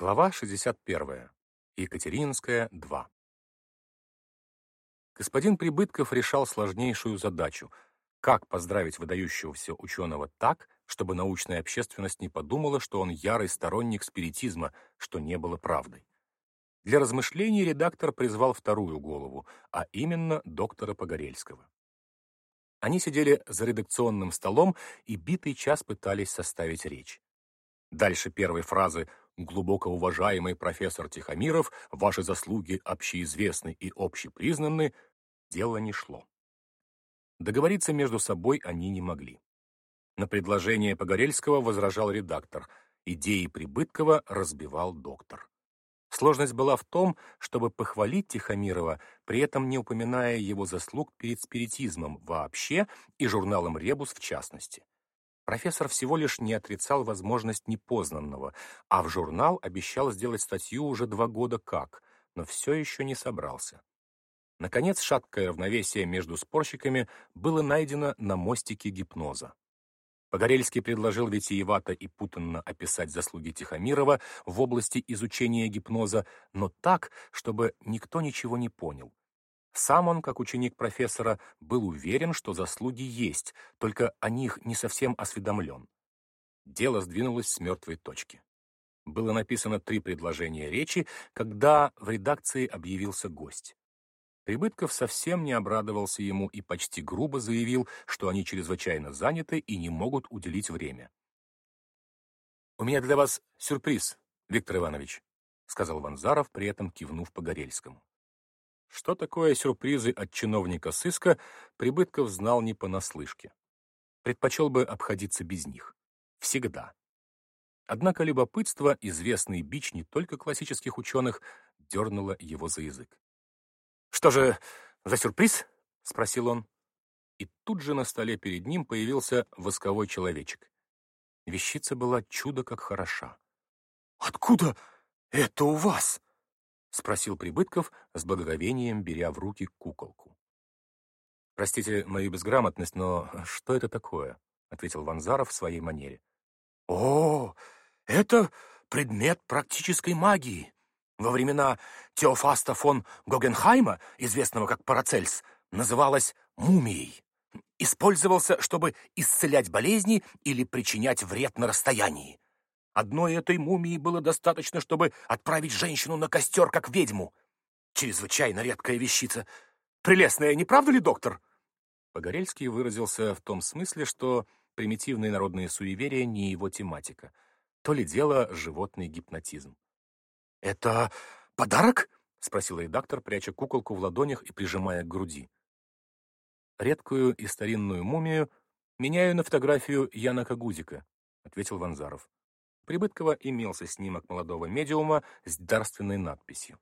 Глава 61. Екатерининская, 2. Господин Прибытков решал сложнейшую задачу — как поздравить выдающегося ученого так, чтобы научная общественность не подумала, что он ярый сторонник спиритизма, что не было правдой. Для размышлений редактор призвал вторую голову, а именно доктора Погорельского. Они сидели за редакционным столом и битый час пытались составить речь. Дальше первой фразы «Глубоко уважаемый профессор Тихомиров, ваши заслуги общеизвестны и общепризнаны» дело не шло. Договориться между собой они не могли. На предложение Погорельского возражал редактор, идеи Прибыткова разбивал доктор. Сложность была в том, чтобы похвалить Тихомирова, при этом не упоминая его заслуг перед спиритизмом вообще и журналом «Ребус» в частности. Профессор всего лишь не отрицал возможность непознанного, а в журнал обещал сделать статью уже два года как, но все еще не собрался. Наконец, шаткое равновесие между спорщиками было найдено на мостике гипноза. Погорельский предложил витиевато и путанно описать заслуги Тихомирова в области изучения гипноза, но так, чтобы никто ничего не понял. Сам он, как ученик профессора, был уверен, что заслуги есть, только о них не совсем осведомлен. Дело сдвинулось с мертвой точки. Было написано три предложения речи, когда в редакции объявился гость. Прибытков совсем не обрадовался ему и почти грубо заявил, что они чрезвычайно заняты и не могут уделить время. «У меня для вас сюрприз, Виктор Иванович», — сказал Ванзаров, при этом кивнув Погорельскому. Что такое сюрпризы от чиновника сыска, Прибытков знал не понаслышке. Предпочел бы обходиться без них. Всегда. Однако любопытство, известный бич не только классических ученых, дернуло его за язык. «Что же за сюрприз?» — спросил он. И тут же на столе перед ним появился восковой человечек. Вещица была чудо как хороша. «Откуда это у вас?» — спросил Прибытков с благоговением, беря в руки куколку. «Простите мою безграмотность, но что это такое?» — ответил Ванзаров в своей манере. «О, это предмет практической магии. Во времена Теофаста фон Гогенхайма, известного как Парацельс, называлась мумией. Использовался, чтобы исцелять болезни или причинять вред на расстоянии. Одной этой мумии было достаточно, чтобы отправить женщину на костер, как ведьму. Чрезвычайно редкая вещица. Прелестная, не правда ли, доктор? Погорельский выразился в том смысле, что примитивные народные суеверия не его тематика. То ли дело животный гипнотизм. «Это подарок?» — спросил редактор, пряча куколку в ладонях и прижимая к груди. «Редкую и старинную мумию меняю на фотографию Яна Гузика», — ответил Ванзаров. Прибыткова имелся снимок молодого медиума с дарственной надписью.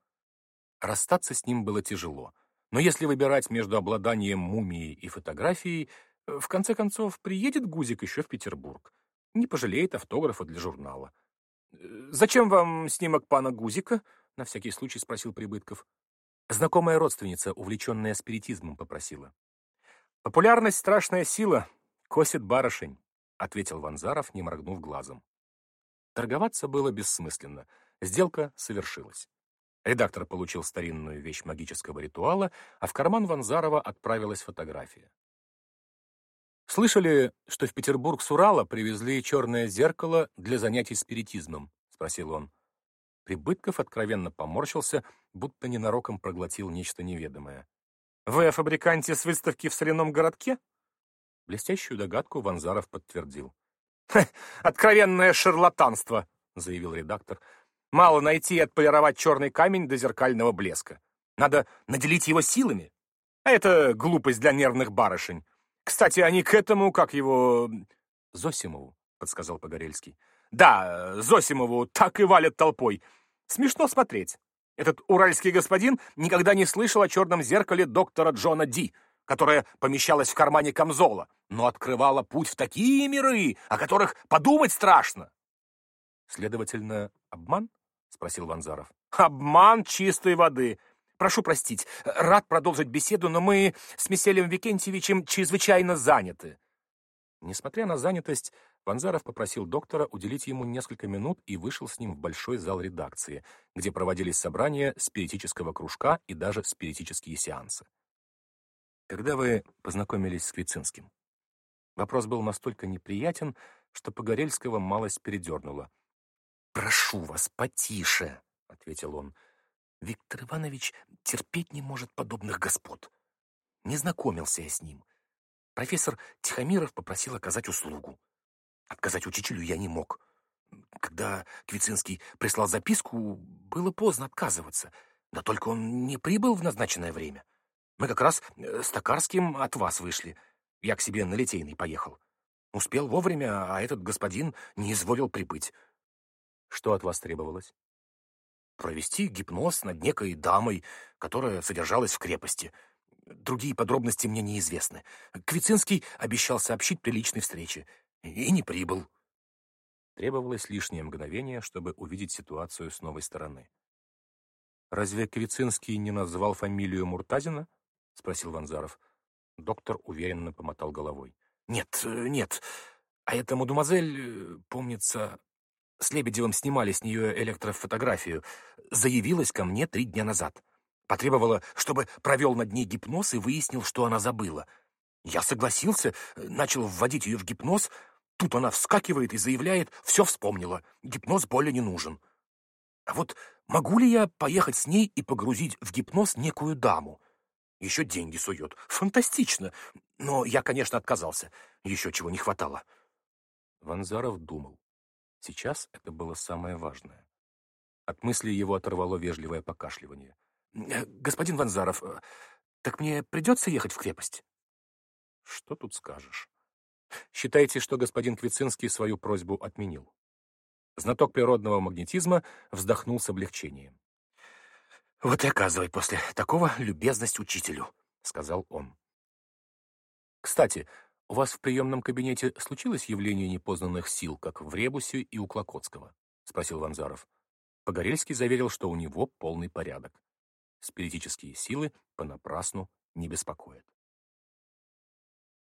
Расстаться с ним было тяжело, но если выбирать между обладанием мумией и фотографией, в конце концов приедет Гузик еще в Петербург. Не пожалеет автографа для журнала. «Зачем вам снимок пана Гузика?» — на всякий случай спросил Прибытков. Знакомая родственница, увлеченная спиритизмом, попросила. «Популярность — страшная сила, косит барышень», — ответил Ванзаров, не моргнув глазом. Торговаться было бессмысленно. Сделка совершилась. Редактор получил старинную вещь магического ритуала, а в карман Ванзарова отправилась фотография. «Слышали, что в Петербург с Урала привезли черное зеркало для занятий спиритизмом?» — спросил он. Прибытков откровенно поморщился, будто ненароком проглотил нечто неведомое. «Вы о фабриканте с выставки в соляном городке?» Блестящую догадку Ванзаров подтвердил. «Откровенное шарлатанство!» — заявил редактор. «Мало найти и отполировать черный камень до зеркального блеска. Надо наделить его силами. А это глупость для нервных барышень. Кстати, они к этому, как его... Зосимову, подсказал Погорельский. Да, Зосимову так и валят толпой. Смешно смотреть. Этот уральский господин никогда не слышал о черном зеркале доктора Джона Ди, которое помещалось в кармане камзола, но открывало путь в такие миры, о которых подумать страшно. Следовательно, обман? — спросил Ванзаров. «Обман чистой воды. Прошу простить, рад продолжить беседу, но мы с Меселем Викентьевичем чрезвычайно заняты. Несмотря на занятость, Ванзаров попросил доктора уделить ему несколько минут и вышел с ним в большой зал редакции, где проводились собрания спиритического кружка и даже спиритические сеансы. Когда вы познакомились с Квицинским? Вопрос был настолько неприятен, что Погорельского малость передернуло. «Прошу вас, потише!» — ответил он. «Виктор Иванович терпеть не может подобных господ. Не знакомился я с ним. Профессор Тихомиров попросил оказать услугу. Отказать учителю я не мог. Когда Квицинский прислал записку, было поздно отказываться. Да только он не прибыл в назначенное время. Мы как раз э, с Токарским от вас вышли. Я к себе на Литейный поехал. Успел вовремя, а этот господин не изволил прибыть. Что от вас требовалось? Провести гипноз над некой дамой, которая содержалась в крепости. Другие подробности мне неизвестны. Квицинский обещал сообщить при личной встрече. И не прибыл. Требовалось лишнее мгновение, чтобы увидеть ситуацию с новой стороны. «Разве Квицинский не назвал фамилию Муртазина?» — спросил Ванзаров. Доктор уверенно помотал головой. «Нет, э, нет. А эта мадемуазель, э, помнится, с Лебедевым снимали с нее электрофотографию, заявилась ко мне три дня назад. Потребовала, чтобы провел над ней гипноз и выяснил, что она забыла. Я согласился, начал вводить ее в гипноз. Тут она вскакивает и заявляет, все вспомнила, гипноз более не нужен. А вот могу ли я поехать с ней и погрузить в гипноз некую даму? Еще деньги сует. Фантастично. Но я, конечно, отказался. Еще чего не хватало. Ванзаров думал. Сейчас это было самое важное. От мысли его оторвало вежливое покашливание. «Э, «Господин Ванзаров, э, так мне придется ехать в крепость?» «Что тут скажешь?» «Считайте, что господин Квицинский свою просьбу отменил». Знаток природного магнетизма вздохнул с облегчением. «Вот и оказывай после такого любезность учителю», — сказал он. «Кстати, у вас в приемном кабинете случилось явление непознанных сил, как в Ребусе и у Клокотского?» — спросил Ванзаров. Погорельский заверил, что у него полный порядок. Спиритические силы понапрасну не беспокоят.